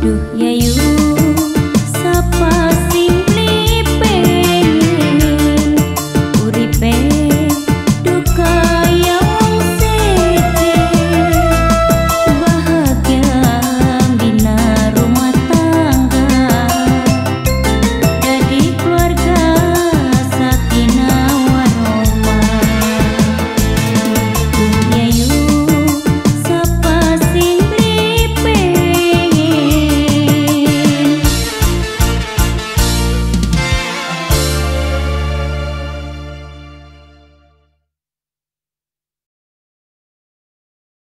对。